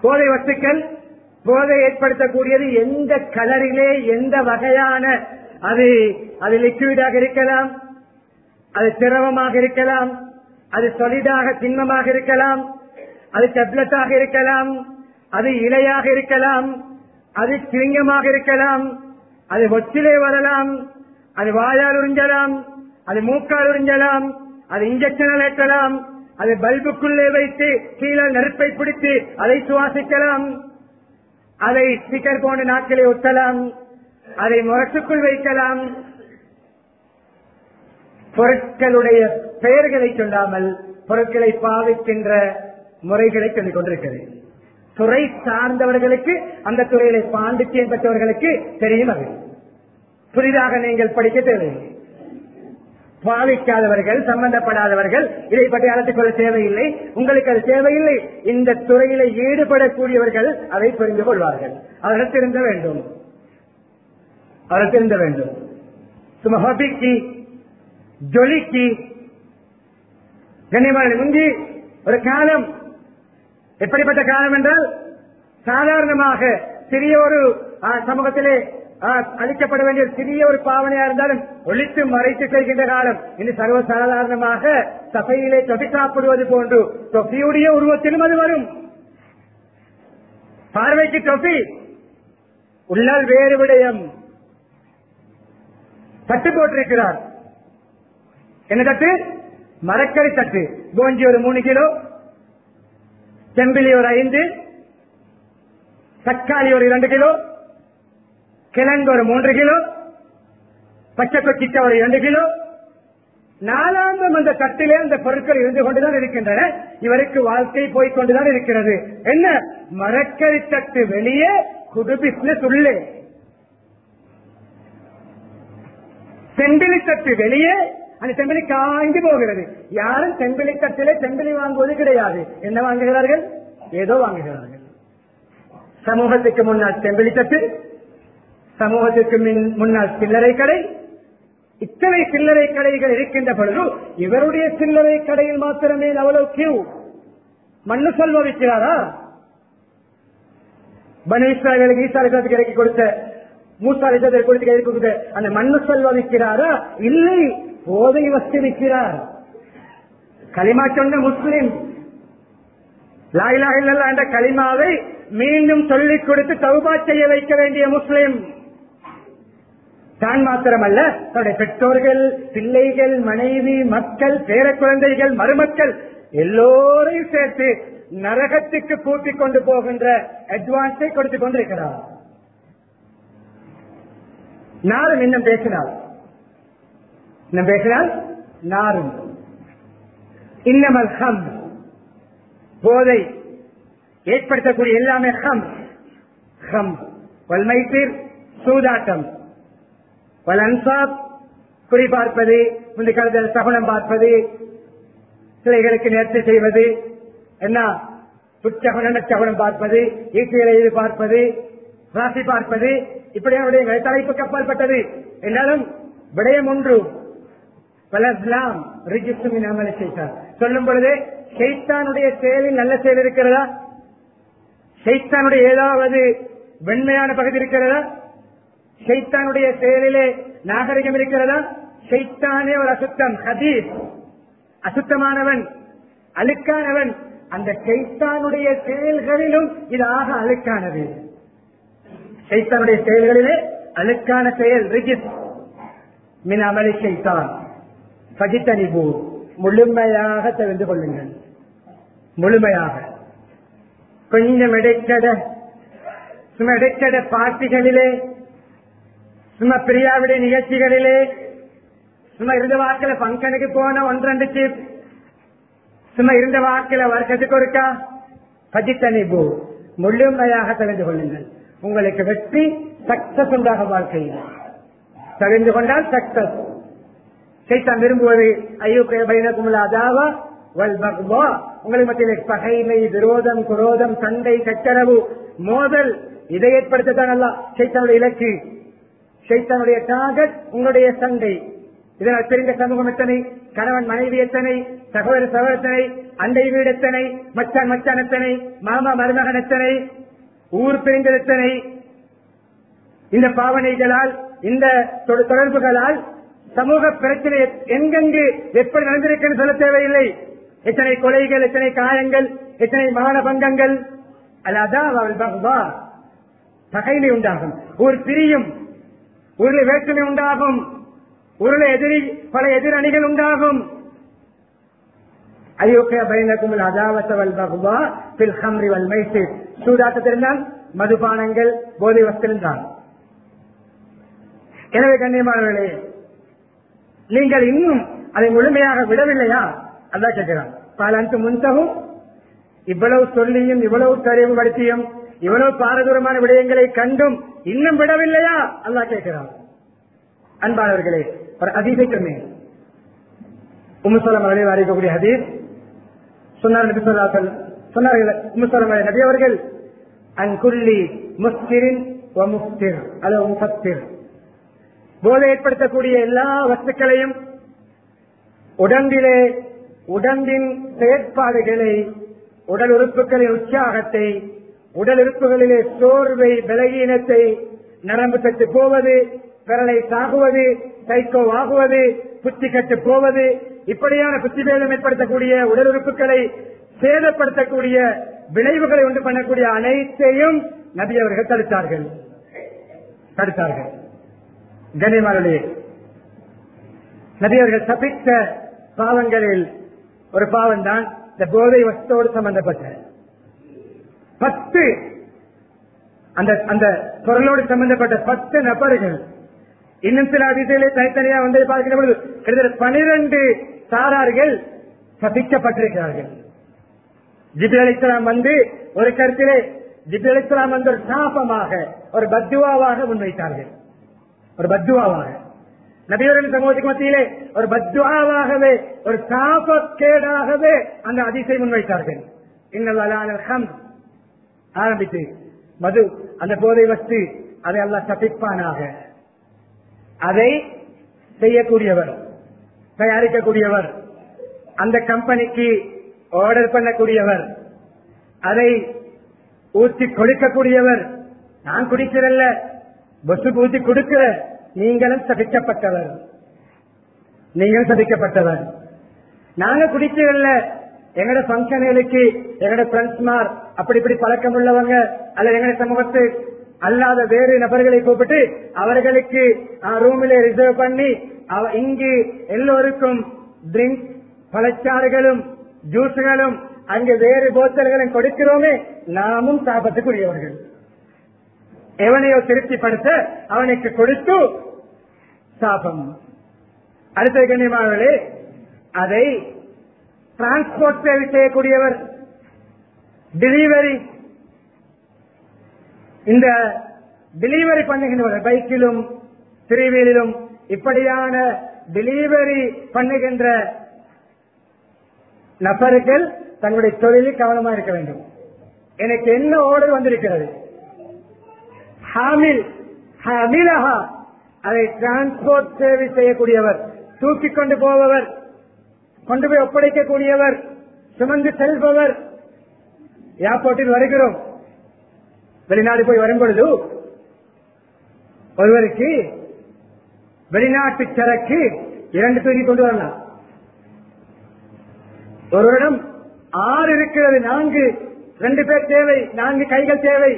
போதை வஸ்துக்கள் போதை ஏற்படுத்தக்கூடியது எந்த கலரிலே எந்த வகையான அது அது லிக்விடாக இருக்கலாம் அது திரவமாக இருக்கலாம் அது சொலிடாக திண்மமாக இருக்கலாம் அது டெப்லெட்டாக இருக்கலாம் அது இலையாக இருக்கலாம் அது சிங்கமாக இருக்கலாம் அது ஒற்றிலே வரலாம் அது வாயால் உறிஞ்சலாம் அது மூக்கால் உறிஞ்சலாம் அது இன்ஜெக்ஷனால் ஏற்றலாம் அது பல்புக்குள்ளே வைத்து கீழே நெருப்பை பிடித்து அதை சுவாசிக்கலாம். அதை ஸ்பீக்கர் போன்ற நாட்களை ஒட்டலாம் அதை முரட்டுக்குள் வைக்கலாம். பொருட்களுடைய பெயர்களை சொல்லாமல் பொருட்களை பாவிக்கின்ற முறைகளை சொல்லிக் கொண்டிருக்கிறது. துறை சார்ந்தவர்களுக்கு அந்த துறையில பாண்டித்தியம் பெற்றவர்களுக்கு தெரியும் அது. புதிதாக நீங்கள் படிக்க தேவையில்லை பாவிக்காதவர்கள் சம்பந்தப்படாதவர்கள் இதை பற்றி அழைத்துக் கொள்ள தேவையில்லை. உங்களுக்கு அது தேவையில்லை. இந்த துறையில ஈடுபடக்கூடியவர்கள் அதை புரிந்து கொள்வார்கள். அவர்கள் திருந்த வேண்டும். அவர்கள் திருந்த வேண்டும். சும்மா ஹபிக்கு ஜொலிக்கு கண்ணியமான முந்தி ஒரு காலம் எப்படிப்பட்ட காலம் என்றால் சாதாரணமாக சிறிய ஒரு சமூகத்திலே அளிக்கப்பட வேண்டிய சிறிய ஒரு பாவனையா இருந்தாலும் ஒழித்து மறைத்து செல்கின்ற காலம். இனி சர்வசாதாரணமாக சபையிலே தொகை சாப்பிடுவது போன்று தொகையுடைய உருவத்திலும் அது வரும். பார்வைக்கு தொகை உள்ளால் வேறு விடயம். தட்டு போட்டிருக்கிறார். என்ன தட்டு? மரக்கறி தட்டு. கோஞ்சி ஒரு மூணு கிலோ செம்பிலி ஒரு ஐந்து தக்காளி ஒரு இரண்டு கிலோ கிழங்கு ஒரு மூன்று கிலோ பச்சை கொட்டிக்க ஒரு இரண்டு கிலோ. நாலாந்தம் அந்த தட்டிலே அந்த பொருட்கள் இருந்து கொண்டுதான் இருக்கின்றன. இவருக்கு வாழ்க்கை போய் கொண்டுதான் இருக்கிறது. என்ன? மரக்கறி தட்டு வெளியே குடு பிசினஸ் உள்ளே செம்பிலி தட்டு வெளியே அந்த செம்பிலி காய்ந்து போகிறது. யாரும் செம்பிலி தட்டிலே செம்பிலி வாங்குவது கிடையாது. என்ன வாங்குகிறார்கள்? ஏதோ வாங்குகிறார்கள். சமூகத்துக்கு முன்னால் செம்பிலி தட்டு சமூகத்திற்கு மின்- முன்னால் சில்லறை கடை இத்தனை சில்லறை கடைகள் இருக்கின்ற பொழுது இவருடைய சில்லறை கடையில் மாத்திரமே அவ்வளவு கியூ மண்ணு செல்வ விற்கிறாரா பனு இஸ்ராயலுக்கு இறக்கி கொடுத்த மூசாலை கொடுத்து இறக்கி கொடுத்த அந்த மண்ணு செல்வ இல்லை. போதை வசதி விற்கிறார். களிமா சொன்ன முஸ்லிம். லாயிலாக என்ற களிமாவை மீண்டும் சொல்லிக் கொடுத்து தௌபா செய்ய வைக்க வேண்டிய முஸ்லிம். தான் மாத்திரமல்ல தன்னுடைய பெற்றோர்கள் பிள்ளைகள் மனைவி மக்கள் பேர குழந்தைகள் மருமக்கள் எல்லோரையும் சேர்த்து நரகத்துக்கு கூட்டிக் கொண்டு போகின்ற அட்வான்ஸை கொடுத்துக் கொண்டிருக்கிறார். நாரும் இன்னும் பேசினால். இன்னும் பேசினால் நாரும். இன்னமல் ஹம். போதை ஏற்படுத்தக்கூடிய எல்லாமே ஹம். ஹம். வல்மைத்தீர் சூதாட்டம். அன்சாப் குறி பார்ப்பது முந்தைய காலத்தில் சகுனம் பார்ப்பது சிலைகளுக்கு நேர்த்தி செய்வது என்ன? துச்சகுன சகுனம் பார்ப்பது ஈட்டிகளை இது பார்ப்பது ராசி பார்ப்பது இப்படியான அவருடைய தலைப்பு கப்பாற்பட்டது என்றாலும் விடயம் ஒன்று. பலஸ்லாம் ரிஜிஸ்டர் அமலை செய்தார். சொல்லும் பொழுது ஷெய்தானுடைய செயலில் நல்ல செயல் இருக்கிறதா? ஷெய்தானுடைய ஏதாவது வெண்மையான பகுதி இருக்கிறதா? ஷைத்தானுடைய செயலிலே நாகரிகம் இருக்கிறதா? ஷைத்தானே ஒரு அசுத்தம் ஹதீஸ். அசுத்தமானவன் அழுக்கானவன். அந்த ஷைத்தானுடைய செயல்களிலும் இதாக அழுக்கானது. ஷைத்தானுடைய செயல்களிலே அழுக்கான செயல் ரிஜித் மின் அமளி ஷைத்தான். பகித்தனிபு முழுமையாக தெரிந்து கொள்ளுங்கள். முழுமையாக. கொஞ்சம் இடைக்கட சும்மா இடைக்கட பார்ட்டிகளிலே சும்மா பிரியாவுடைய நிகழ்ச்சிகளிலே சும்மா இருந்த வாக்கில பங்கனுக்கு போன ஒன்றண்டு சீப் சும்மா இருந்த வாக்கில வருஷத்துக்கு ஒருக்கா? பஜித்தனிபு முழுமையாக தெரிந்து கொள்ளுங்கள். உங்களுக்கு வெற்றி சக்சஸ் உண்டாக வாழ்க்கையில். தெரிந்து கொண்டால் சக்சஸ் சைத்தான் விரும்புவது ஐயோக்கிய பைனகுமுல அதாவா வல் பக்வா. உங்களுக்கு மத்தியில் பகைமை விரோதம் குரோதம் சண்டை சச்சரவு மோதல் இதை ஏற்படுத்தத்தான் அல்ல சைத்தானுடைய இலக்கு. சைத்தனுடைய டார்கெட் உங்களுடைய சண்டை இதனால் தெரிந்த சமூகம் எத்தனை? கணவன் மனைவி எத்தனை? சகோதர சகோதரத்தனை அண்டை வீடு எத்தனை? மச்சான் மச்சான் எத்தனை? மாமா மருமகன் எத்தனை? ஊர் பிரிந்தது எத்தனை? இந்த பாவனைகளால் இந்த தொட- தொடர்புகளால் சமூக பிரச்சனை எங்கெங்கு எப்படி நடந்திருக்குன்னு சொல்ல தேவையில்லை. எத்தனை கொலைகள் எத்தனை காயங்கள் எத்தனை மான பங்கங்கள் அல்லாதான் அவள் பகவா உண்டாகும். ஒரு பிரியும் உருளை வேற்றுமை உண்டாகும். உருளை எதிரி பல எதிரணிகள் உண்டாகும். அயோக்கிய பயனக்கும் அதாவத்தவல் பகுவா பில் ஹம்ரி வல் மைசு சூதாட்டத்திருந்தால் மதுபானங்கள் போதை வஸ்திருந்தான் எனவே கண்ணியமானவர்களே நீங்கள் இன்னும் அதை முழுமையாக விடவில்லையா? அதான் கேட்கிறான். பல அன்று முன்தகும் இவ்வளவு சொல்லியும் இவ்வளவு தெளிவுபடுத்தியும் இவ்வளவு பாரதூரமான விடயங்களை கண்டும் இன்னும் விடவில்லையா? அல்லாஹ் கேட்கிறான். அன்பானவர்களே ஒரு அதிசைக்குமே உமுசலம் அவர்களே அறிவிக்கக்கூடிய ஹதீஸ். சொன்னார் நபி சொல்லார்கள் சொன்னார்கள் உமுசலம் நபி அவர்கள் அங்குள்ளி முஸ்திரின் முஃப்திர் அல்லது முஃபத்திர் போதை ஏற்படுத்தக்கூடிய எல்லா வஸ்துக்களையும் உடம்பிலே உடம்பின் செயற்பாடுகளை உடல் உறுப்புகளின் உற்சாகத்தை உடல் உறுப்புகளிலே சோர்வை பலகீனத்தை நரம்பு கட்டு போவது விரலை சாகுவது கைகோ ஆகுவது புத்தி கட்டு போவது இப்படியான புத்திபேதம் ஏற்படுத்தக்கூடிய உடல் உறுப்புகளை சேதப்படுத்தக்கூடிய விளைவுகளை உண்டு பண்ணக்கூடிய அனைத்தையும் நபி அவர்கள் தடுத்தார்கள். தடுத்தார்கள். கனிமரளே நபியர்கள் தப்பித்த பாவங்களில் ஒரு பாவம் தான் இந்த போதை வசத்தோடு சம்பந்தப்பட்ட பத்து. அந்த அந்த பொருளோடு சம்பந்தப்பட்ட பத்து நபர்கள். இன்னும் சில அதிசயிலே தனித்தனியா வந்து பார்க்கிற பொழுது கிட்டத்தட்ட பனிரெண்டு சாரார்கள் சபிக்கப்பட்டிருக்கிறார்கள். ஜிபி அலிஸ்லாம் வந்து ஒரு கருத்திலே ஜிபி அலிஸ்லாம் வந்து ஒரு சாபமாக ஒரு பத்துவாவாக முன்வைத்தார்கள். ஒரு பத்துவாவாக. நபியரின் சமூகத்துக்கு மத்தியிலே ஒரு பத்துவாவாகவே ஒரு சாபக்கேடாகவே அந்த அதிசயம் முன்வைத்தார்கள். இன்னும் ஆரம்பித்து மது அந்த போதை வஸ்து அதை எல்லாம் சபிப்பானாக அதை செய்யக்கூடியவர் தயாரிக்கக்கூடியவர் அந்த கம்பெனிக்கு ஆர்டர் பண்ணக்கூடியவர் அதை ஊற்றி கொடுக்கக்கூடியவர் நான் குடிக்கிறல்ல பஸ்ஸுக்கு ஊற்றி கொடுக்கிற நீங்களும் சபிக்கப்பட்டவர் நீங்களும் சபிக்கப்பட்டவர் நாங்க குடிக்கிறல்ல எங்கட பங்கனுக்கு எங்கட ஃப்ரெண்ட்ஸ்மார் அப்படி இப்படி பழக்கம் உள்ளவங்க அல்லது எங்கட சமூகத்து அல்லாத வேறு நபர்களை கூப்பிட்டு அவர்களுக்கு ரூமிலே ரிசர்வ் பண்ணி அவ- இங்கு எல்லோருக்கும் ட்ரிங்க் பழச்சாறுகளும் ஜூஸுகளும் அங்கு வேறு போத்தல்களும் கொடுக்கிறோமே நாமும் சாபத்துக்குரியவர்கள். எவனையோ திருப்திப்படுத்த அவனுக்கு கொடுத்து சாபம். அடுத்த கண்ணியமானவர்களே அதை டிரான்ஸ்போர்ட் சேவை செய்யக்கூடியவர் டெலிவரி இந்த டெலிவரி பண்ணுகின்றவர் பைக்கிலும் திருவியிலும் இப்படியான டெலிவரி பண்ணுகின்ற நபர்கள் தங்களுடைய தொழிலில் கவனமா இருக்க வேண்டும். எனக்கு என்ன ஆர்டர் வந்திருக்கிறது? ஹாமில் ஹமிலஹா. அதை டிரான்ஸ்போர்ட் சேவை செய்யக்கூடியவர் தூக்கிக் கொண்டு போபவர். கொண்டு போய் ஒப்படைக்கக்கூடியவர் சுமந்து செல்பவர். ஏர்போர்ட்டில் வருகிறோம். வெளிநாடு போய் வரும்பொழுது ஒருவருக்கு வெளிநாட்டு சரக்கு இரண்டு தூக்கி கொண்டு வரலாம். ஒருவரிடம் ஆறு இருக்கிறது நான்கு ரெண்டு பேர் தேவை நான்கு கைகள் தேவை.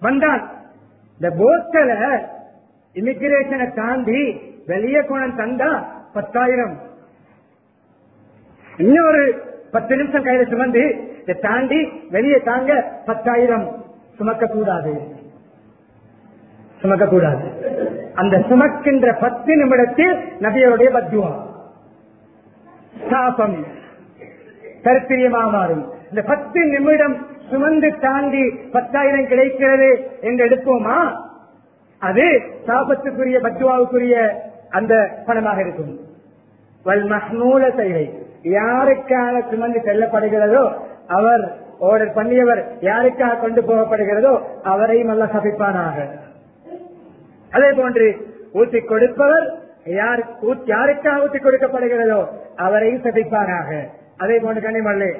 வந்தான். இந்த போஸ்டலை இமிகிரேஷனை தாண்டி வெளியே கொண்டு தந்தா பத்தாயிரம். இன்னொரு பத்து நிமிஷம் கையில சுமந்து இதை தாண்டி வெளியே தாங்க பத்தாயிரம் சுமக்க கூடாது சுமக்க கூடாது அந்த சுமக்கின்ற பத்து நிமிடத்தில் நபியருடைய பத்துவா சாபம். கருத்திரியமாக மாறும். இந்த பத்து நிமிடம் சுமந்து தாண்டி பத்தாயிரம் கிடைக்கிறது என்று எடுப்போமா? அது சாபத்துக்குரிய பத்துவாவுக்குரிய அந்த பணமாக இருக்கும். வல் மஹ்மூல செய்கை யாருக்காக சுமந்து செல்லப்படுகிறதோ அவர் ஆர்டர் பண்ணியவர் யாருக்காக கொண்டு போகப்படுகிறதோ அவரையும் அல்ல சபிப்பானாக. அதே போன்று ஊத்தி கொடுப்பவர் யார் யாருக்காக ஊற்றி கொடுக்கப்படுகிறதோ அவரையும் சபிப்பானாக. அதே போன்று கனிமல்லே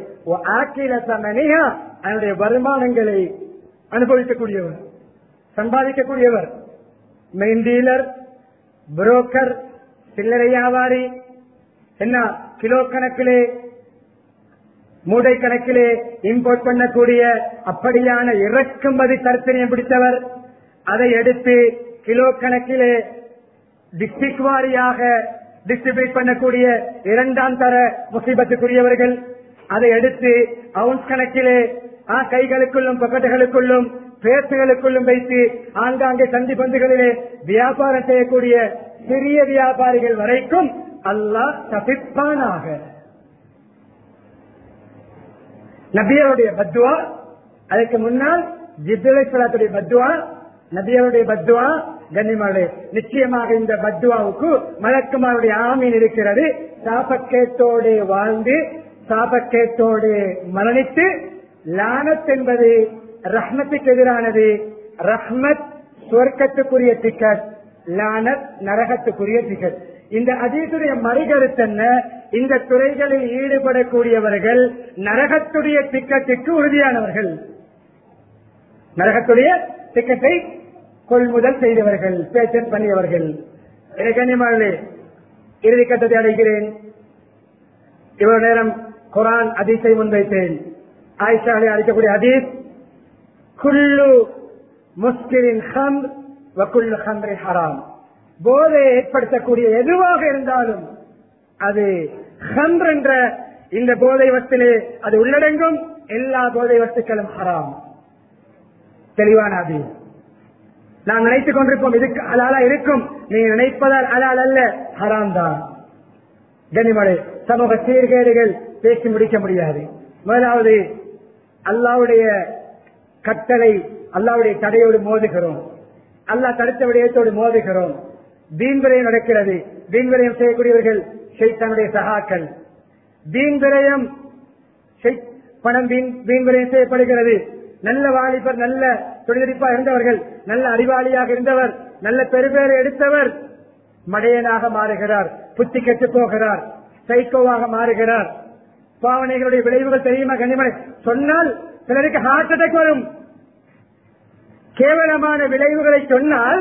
ஆக்கில சமனியா அதனுடைய வருமானங்களை அனுபவிக்கக்கூடியவர் சம்பாதிக்கக்கூடியவர். மெயின் டீலர் புரோக்கர் சில்லறை வியாபாரி என்ன? கிலோ கணக்கிலே மூடை கணக்கிலே இம்போர்ட் பண்ணக்கூடிய அப்படியான இறக்குமதி தரத்திரியம் பிடித்தவர். அதை எடுத்து கிலோ கணக்கிலே டிஸ்ட்ரிக்ட் வாரியாக டிஸ்ட்ரிபியூட் பண்ணக்கூடிய இரண்டாம் தர முசீபத்துக்குரியவர்கள் அதை எடுத்து அவுன்ஸ் கணக்கிலே ஆ, கைகளுக்குள்ளும் பக்கெட்டுகளுக்குள்ளும் பேசுகளுக்குள்ளும் வைத்து ஆங்காங்கே சந்தி பந்துகளிலே வியாபாரம் செய்யக்கூடிய சிறிய வியாபாரிகள் வரைக்கும் அல்லாஹ் தப்பிப்பானாக நபியருடைய பத்துவா அதுக்கு முன்னால் ஜிப்ரேஸ்வரத்துடைய பத்துவா நபியருடைய பத்துவா கண்ணிமாளே நிச்சயமாக இந்த பத்துவாவுக்கு மலக்குமாருடைய ஆமீன் இருக்கிறது. சாபக்கேட்டோடு வாழ்ந்து சாபக்கேட்டோடு மரணித்து லானத் என்பது ரஹ்மத்துக்கு எதிரானது. ரஹ்மத் சுவர்க்கத்துக்குரிய டிக்கெட் லானத் நரகத்துக்குரிய டிக்கெட் இந்த அதீசுடைய மறுகருத்து என்ன? இந்த துறைகளில் ஈடுபடக்கூடியவர்கள் நரகத்துடைய திக்கத்திற்கு உறுதியானவர்கள். நரகத்துடைய திக்கத்தை கொள்முதல் செய்தவர்கள் பேச்சன் பண்ணியவர்கள். இறுதி கட்டத்தை அடைகிறேன். இவ்வளவு நேரம் குரான் அதீசை முன்வைத்தேன். ஆயிஷாவை அழைக்கக்கூடிய அதீஸ் குல்லு முஸ்கிரின் ஹம் வக்குல்லு ஹம்ரி ஹராம். போதையை ஏற்படுத்தக்கூடிய எதுவாக இருந்தாலும் அது ஹம்ர் என்ற இந்த போதை வஸ்திலே அது உள்ளடங்கும். எல்லா போதை வஸ்துக்களும் ஹராம். தெளிவான அது நாம் நினைத்துக் கொண்டிருப்போம் இதுக்கு அலாலா இருக்கும். நீங்க நினைப்பதால் அலால் அல்ல ஹராம் தான். கனிமலை சமூக சீர்கேடுகள் பேசி முடிக்க முடியாது. முதலாவது அல்லாவுடைய கட்டளை அல்லாவுடைய தடையோடு மோதுகிறோம். அல்லாஹ் தடுத்த விடயத்தோடு மோதுகிறோம். தீன்விரயம் நடக்கிறது. தீன்விரயம் செய்யக்கூடியவர்கள் ஷைத்தானுடைய சகாக்கள். தீன்விரயம் பணம் வீண் செய்யப்படுகிறது. நல்ல வாலிபர் நல்ல தொழிலதிப்பா இருந்தவர்கள் நல்ல அறிவாளியாக இருந்தவர் நல்ல பெருபேரை எடுத்தவர் மடையனாக மாறுகிறார் புத்தி கெட்டு போகிறார் சைக்கோவாக மாறுகிறார். பாவனைகளுடைய விளைவுகள் தெரியுமா கனிமனை சொன்னால் சிலருக்கு ஹார்ட் அட்டாக் வரும். கேவலமான விளைவுகளை சொன்னால்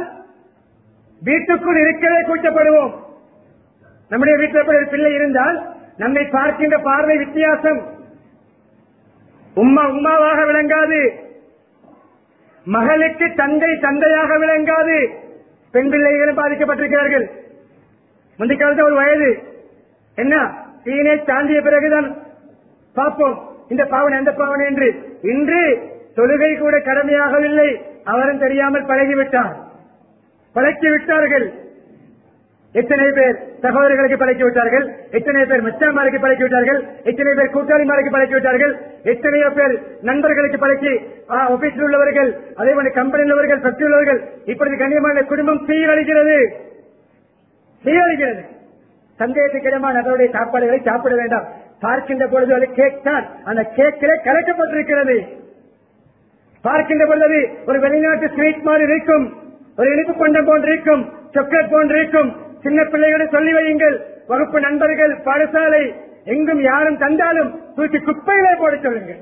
வீட்டுக்குள் இருக்கவே கூச்சப்படுவோம். நம்முடைய வீட்டில் ஒரு பிள்ளை இருந்தால் நம்மை பார்க்கின்ற பார்வை வித்தியாசம். உம்மா உம்மாவாக விளங்காது. மகளுக்கு தந்தை தந்தையாக விளங்காது. பெண் பிள்ளைகளும் பாதிக்கப்பட்டிருக்கிறார்கள். முந்தைய காலத்தில் ஒரு வயது. என்ன? தீனை தாண்டிய பிறகுதான். பார்ப்போம். இந்த பாவனை எந்த பாவனை என்று. இன்று தொழுகை கூட கடமையாகவில்லை. அவரும் தெரியாமல் பழகிவிட்டார். பழக்கி விட்டார்கள் எத்தனை பேர் சகோதரர்களுக்கு பழக்கி விட்டார்கள் எத்தனை பேர் மச்சான்மாருக்கு பழக்கி விட்டார்கள் எத்தனை பேர் கூட்டாளிமாருக்கு பழக்கி விட்டார்கள் எத்தனையோ பேர் நண்பர்களுக்கு பழக்கி ஆபீஸில் உள்ளவர்கள் அதே போல கம்பெனியில் உள்ளவர்கள் ஃபேக்டரி உள்ளவர்கள் இப்படி கண்ணியமான குடும்பம் சீரழிகிறது சீரழிகிறது சந்தேகத்துக்கு இடமான அவருடைய சாப்பாடுகளை சாப்பிட வேண்டாம் பார்க்கின்ற பொழுது அது கேக் தான் அந்த கேக்கிலே கலக்கப்பட்டிருக்கிறது பார்க்கின்ற பொழுது ஒரு வெளிநாட்டு ஸ்வீட் மாதிரி இருக்கும் ஒரு இனிப்பு பண்டம் போன்றிருக்கும் சாக்லேட் போன்றிருக்கும். சின்ன பிள்ளைகளை சொல்லி வையுங்கள். வகுப்பு நண்பர்கள் பாடசாலை எங்கும் யாரும் தந்தாலும் தூக்கி குப்பையிலே போட சொல்லுங்க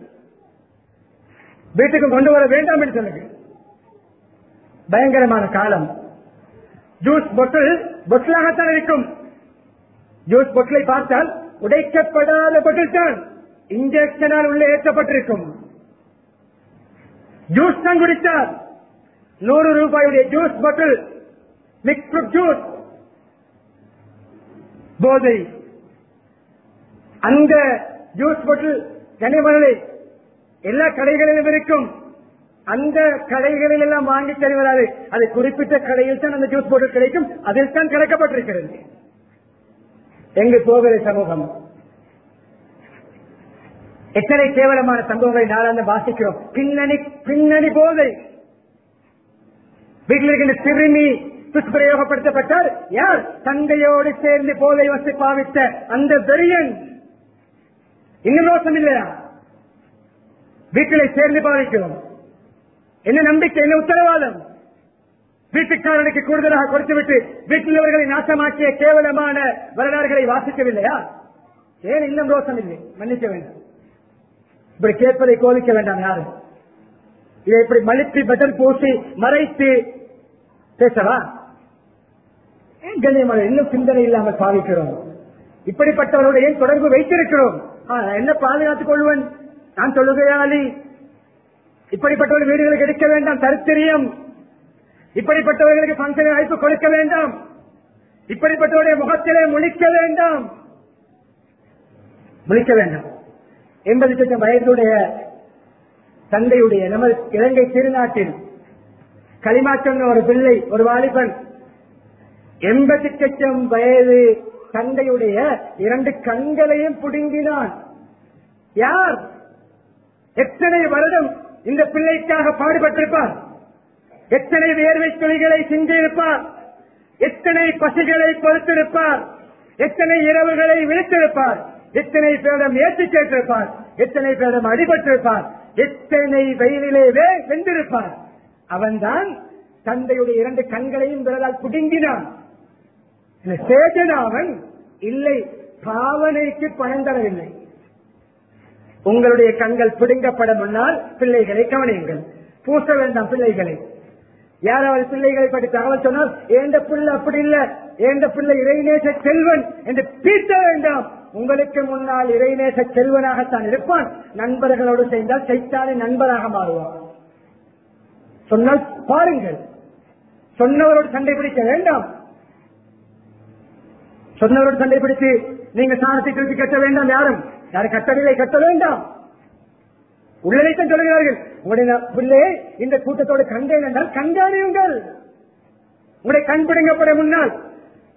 வீட்டுக்கு கொண்டு வர வேண்டாம் என்று சொல்லுங்க பயங்கரமான காலம். ஜூஸ் பொட்டில் பொட்டிலாகத்தான் இருக்கும். ஜூஸ் பொட்டிலை பார்த்தால் உடைக்கப்படாத பொட்டில் தான். இன்ஜெக்ஷனால் உள்ளே ஏற்றப்பட்டிருக்கும். ஜூஸ் தான் குடித்தார் நூறு ரூபாயுடைய ஜூஸ் பாட்டில் மிக்ஸ் ஜூஸ். போதை. அந்த ஜூஸ் பாட்டில் கனிமலை எல்லா கடைகளிலும் இருக்கும். அந்த கடைகளில் எல்லாம் வாங்கி தருவதாது அது குறிப்பிட்ட கடையில் தான் அந்த ஜூஸ் பாட்டில் கிடைக்கும். அதில் தான் கிடைக்கப்பட்டிருக்கிறது. எங்கு போகிற சமூகம்? எத்தனை கேவலமான சம்பவங்களை நாளாந்த வாசிக்கிறோம். பின்னணி பின்னணி போதை. வீட்டில் இருக்கின்ற சிறுமி துஷ்பிரயோகப்படுத்தப்பட்டால் யார்? தந்தையோடு சேர்ந்து போதை வசி பாவித்த அந்த வெறியன். இன்னும் ரோசம் இல்லையா வீட்டிலே சேர்ந்து பாவிக்கிறோம். என்ன நம்பிக்கை என்ன உத்தரவாதம்? வீட்டுக்காரனுக்கு கூடுதலாக கொடுத்துவிட்டு வீட்டில் நாசமாக்கிய கேவலமான வரலாறுகளை வாசிக்கவில்லையா? ஏன் இன்னும் ரோசம் இல்லை மன்னிக்க வேண்டும். இப்படி கேட்பதை கோவிக்க வேண்டாம் யாரும். இதை இப்படி மலித்து பெட்டர் பூசி மறைத்து பேசவா? ஏன் இன்னும் சிந்தனை இல்லாமல் பாவிக்கிறோம். இப்படிப்பட்டவரோட ஏன் தொடர்பு வைத்திருக்கிறோம். என்ன பாதுகாத்துக் கொள்வன் நான் சொல்லுகையாளி இப்படிப்பட்டவர் வீடுகளுக்கு எடுக்க வேண்டாம் தருத்திரியம். இப்படிப்பட்டவர்களுக்கு பங்கனை வாய்ப்பு கொடுக்க வேண்டாம். இப்படிப்பட்டவருடைய முகத்திலே முழிக்க வேண்டாம். முழிக்க வேண்டாம். எண்பது லட்சம் வயதுடைய தந்தையுடைய நமது இலங்கை திருநாட்டில் களிமா ஒரு பிள்ளை ஒரு வாலிபன் எண்பது லட்சம் வயது தந்தையுடைய இரண்டு கண்களையும் புடுங்கினான். யார்? எத்தனை வருடம் இந்த பிள்ளைக்காக பாடுபட்டிருப்பார்? எத்தனை வேர்வை துளிகளை சிந்திருப்பார்? எத்தனை பசுகளை பொறுத்திருப்பார் எத்தனை இரவுகளை விழித்திருப்பார்? எத்தனை பேரிடம் ஏற்றி கேட்டிருப்பார்? எத்தனை பேரிடம் அடிபட்டிருப்பார்? எத்தனை வயதிலேவே வென்றிருப்பார் அவன்தான் தந்தையுடைய இரண்டு கண்களையும் விரலால் புடுங்கினான். இந்த சேதனாவன் இல்லை பாவனைக்கு பணம் தரவில்லை உங்களுடைய கண்கள் பிடுங்கப்பட முன்னால் பிள்ளைகளை கவனியுங்கள். பூச வேண்டாம் பிள்ளைகளை. யாராவது பிள்ளைகளை பற்றி தகவல் சொன்னால் ஏந்த பிள்ளை அப்படி இல்ல? ஏந்த பிள்ளை இறைநேச செல்வன்? என்று பீட்ட வேண்டாம். உங்களுக்கு முன்னால் இறைநேச செல்வனாகத்தான் இருப்பான். நண்பர்களோடு சேர்ந்தால் சைத்தானே நண்பராக மாறுவான். சொன்னால் பாருங்கள். சொன்னவரோடு சண்டை பிடிக்க வேண்டாம். சொன்னவரோடு சண்டை பிடித்து நீங்க சாணத்தை தூக்கி கட்ட வேண்டாம் யாரும். யாரும் கட்டவில்லை கட்ட வேண்டாம். உள்ளதைத்தான் சொல்கிறார்கள் உங்களுடைய பிள்ளையை இந்த கூட்டத்தோடு கண்டேன் என்றால் கண்காணியுங்கள். உங்களுடைய கண் பிடுங்கப்பட முன்னால்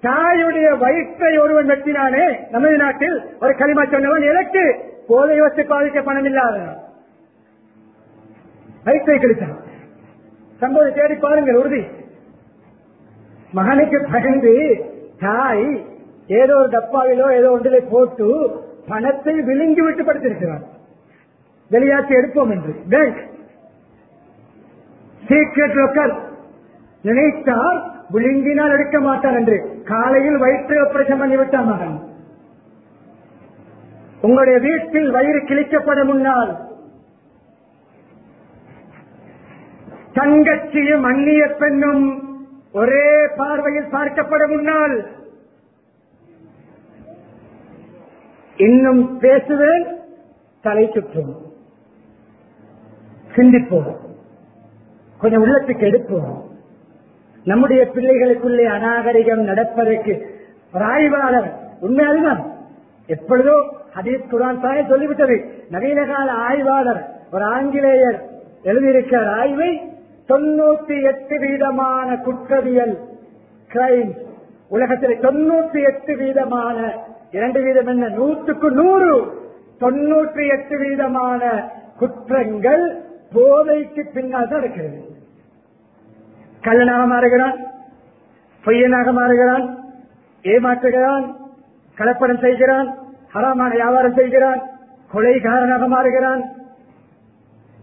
தாயுடைய வயிற்றை ஒருவன் வெட்டினானே நமது நாட்டில் ஒரு களிமா சொன்னவன் எனக்கு போதை வச்சு பாதிக்க பணம் இல்லாத வயிற்றை கிடைத்தான். சம்பவம் தேடி பாருங்கள் உறுதி. மகனுக்கு பயந்து தாய் ஏதோ ஒரு டப்பாவிலோ ஏதோ ஒன்றிலே போட்டு பணத்தை விழுங்கி விட்டு படுத்திருக்கிறார். வெளியாற்றி எடுப்போம் என்று. பேங்க். Secret locker. நினைத்தால் விழுங்கினால் எடுக்க மாட்டான் என்று காலையில் வயிற்று ஆபரேஷன் பண்ணிவிட்டான் மகன். உங்களுடைய வீட்டில் வயிறு கிழிக்கப்பட முன்னால் தங்கச்சியும் அந்நிய பெண்ணும் ஒரே பார்வையில் பார்க்கப்பட முன்னால் இன்னும் பேசுவேன் தலை சுற்றும். சிந்திப்போம். கொஞ்சம் உள்ளத்துக்கு எடுப்போம். நம்முடைய பிள்ளைகளுக்குள்ளே அநாகரிகம் நடப்பதற்கு ஒரு ஆய்வாளர் உண்மை அதுதான் எப்பொழுதோ ஹதீஸ் குரான் தானே சொல்லிவிட்டது. நவீன கால ஆய்வாளர் ஒரு ஆங்கிலேயர் எழுதியிருக்கிற ஆய்வை தொண்ணூத்தி எட்டு வீதமான குற்றவியல் கிரைம் உலகத்தில் தொண்ணூற்றி எட்டு வீதமான இரண்டு வீதம் என்ன? நூற்றுக்கு நூறு தொண்ணூற்றி எட்டு வீதமான குற்றங்கள் போதைக்கு பின்னால் தான் இருக்கிறது. கள்ளனாக மாறுகிறான் பொய்யனாக மாறுகிறான் ஏமாற்றுகிறான் கலப்படம் செய்கிறான் ஹராமான வியாபாரம் செய்கிறான் கொலைகாரனாக மாறுகிறான்.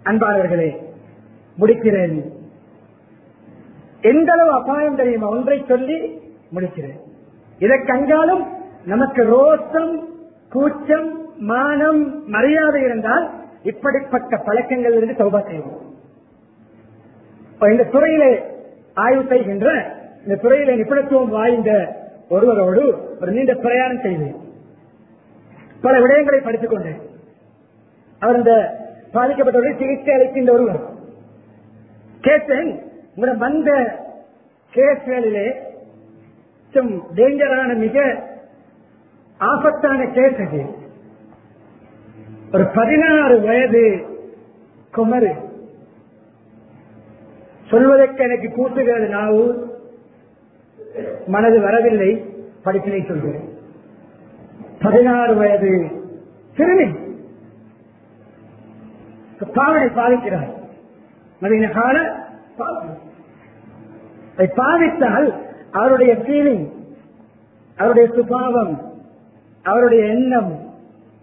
அன்பாளர்களே முடிக்கிறேன். எந்த அளவு அபாயம் தெரியுமா? ஒன்றை சொல்லி முடிக்கிறேன். இதை கண்டாலும் நமக்கு ரோசம் கூச்சம் மானம் மரியாதை இருந்தால் இப்படிப்பட்ட பழக்கங்கள் இருந்து சௌபா செய்வோம் இந்த துறையிலே ஆய்வு செய்கின்ற இந்த துறையில நிபுணத்துவம் வாய்ந்த ஒருவரோடு ஒரு நீண்ட பிரயாணம் செய்தேன் பல விடயங்களை படித்துக் கொண்டேன். அவர் இந்த பாதிக்கப்பட்டவர்கள் சிகிச்சை அளிக்கின்ற ஒருவர். கேட்டேன் உங்களோட வந்த கேஸ்களிலே டேஞ்சரான மிக ஆபத்தான கேஸ் அது. ஒரு பதினாறு வயது குமரு. சொல்வதற்கு எனக்கு கூட்டுகிறது நாவு. மனது வரவில்லை படிப்பினை சொல்கிறேன். பதினாறு வயது சிறுமி. பாவனை பாதிக்கிறார் நவீன கால பாதித்தால் அவருடைய ஃபீலிங் அவருடைய சுபாவம் அவருடைய எண்ணம்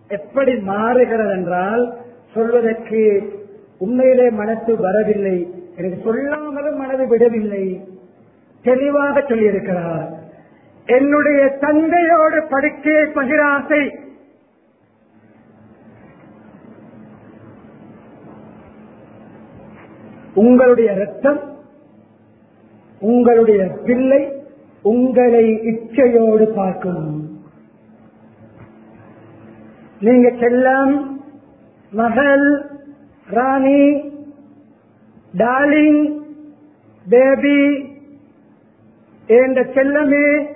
எப்படி மாறுகிறது என்றால் சொல்வதற்கு உண்மையிலே மனசு வரவில்லை. எனக்கு சொல்லாமலும் மனது விடவில்லை. தெளிவாக சொல்லியிருக்கிறார். என்னுடைய தந்தையோடு படுக்கையை பகிராசை. உங்களுடைய ரத்தம் உங்களுடைய பிள்ளை உங்களை இச்சையோடு பார்க்கும். நீங்க செல்லம் மகள் ராணி டார்லிங் பேபி என்ற செல்லமே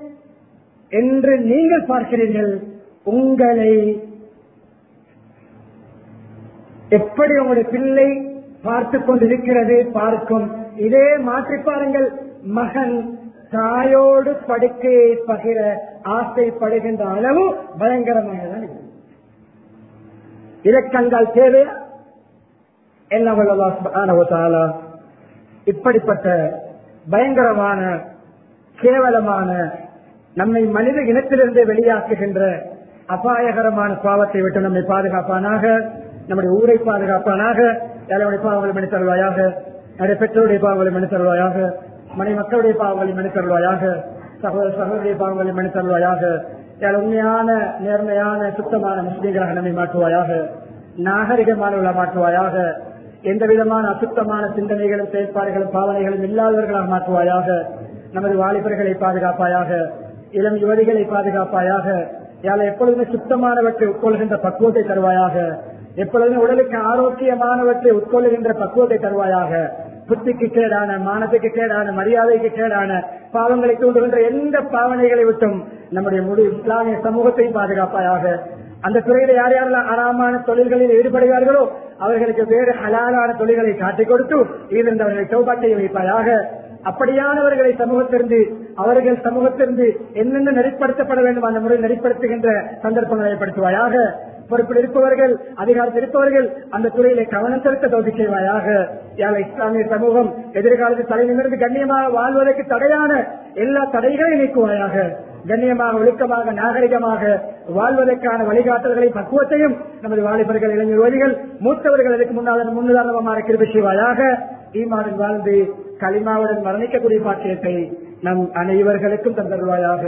என்று நீங்கள் பார்க்கிறீர்கள். உங்களை எப்படி உங்களுடைய பிள்ளை பார்த்து கொண்டிருக்கிறது பார்க்கும். இதே மாற்றி பாருங்கள். மகன் தாயோடு படுக்கையை பகிர ஆசைப்படுகின்ற அளவு பயங்கரமானதான் இது. இலக்கங்கள் தேவையா என்ன வல்லல்லாஹ் இப்படிப்பட்ட பயங்கரமான கேவலமான நம்மை மனித இனத்திலிருந்து வெளியாக்குகின்ற அபாயகரமான பாவத்தை விட்டு நம்மை பாதுகாப்பானாக நம்முடைய ஊரை பாதுகாப்பானாக ஏழை பாவங்களை மனு நிறைய பெற்றோருடைய பாவங்களை மனிதருவாயாக மனை மக்களுடைய பாவங்களை மனிதருவாயாக சகோதர சகோதரிய பாவங்களை மனு உண்மையான நேர்மையான சுத்தமான முஸ்லீம்களாக நம்மை மாற்றுவாயாக நாகரிகமானவர்களாக மாற்றுவாயாக எந்த விதமான அசுத்தமான சிந்தனைகளும் செயற்பாடுகளும் பாவனைகளும் இல்லாதவர்களாக மாற்றுவாயாக நமது வாலிபர்களை பாதுகாப்பாயாக இளம் யுவதிகளை பாதுகாப்பாயாக யாழ் எப்பொழுதுமே சுத்தமானவற்றை உட்கொள்கின்ற பக்குவத்தை தருவாயாக எப்பொழுதுமே உடலுக்கு ஆரோக்கியமானவற்றை உட்கொள்ளுகின்ற பக்குவத்தை தருவாயாக புத்திக்கு கேடான மானத்துக்கு கேடான மரியாதைக்கு கேடான பாவங்களை தூண்டுகின்ற எந்த பாவனைகளை விட்டும் நம்முடைய முழு இஸ்லாமிய சமூகத்தை பாதுகாப்பாயாக அந்த துறையில யார் யாரெல்லாம் அறாமான தொழில்களில் ஈடுபடுகிறார்களோ அவர்களுக்கு வேறு ஹலாலான தொழில்களை காட்டிக் கொடுத்து இருந்தவர்களை சௌபாட்டை வைப்பாயாக. அப்படியானவர்களை சமூகத்திலிருந்து அவர்கள் சமூகத்திலிருந்து என்னென்ன நெறிப்படுத்தப்பட வேண்டும் அந்த முறையில் நெறிப்படுத்துகின்ற சந்தர்ப்பங்களை ஏற்படுத்துவாயாக. பொறுப்பில் இருப்பவர்கள் அதிகாரத்தில் இருப்பவர்கள் அந்த துறையிலே கவனம் செலுத்த தோதி செய்வாயாக இஸ்லாமிய சமூகம் எதிர்காலத்தில் தலைநிமிருந்து கண்ணியமாக வாழ்வதற்கு தடையான எல்லா தடைகளையும் நீக்குவாயாக. கண்ணியமாக ஒழுக்கமாக நாகரிகமாக வாழ்வதற்கான வழிகாட்டல்களை பக்குவத்தையும் நமது வாலிபர்கள் இளைஞர் யுவதிகள் மூத்தவர்கள் அதற்கு முன்னாள் முன்னுதாரணமாக கிருபி செய்வாயாக. ஈமாடன் வாழ்ந்து களிமாவுடன் மரணிக்கக்கூடிய பாக்கியத்தை நம் அனைவர்களுக்கும் தந்தருவாயாக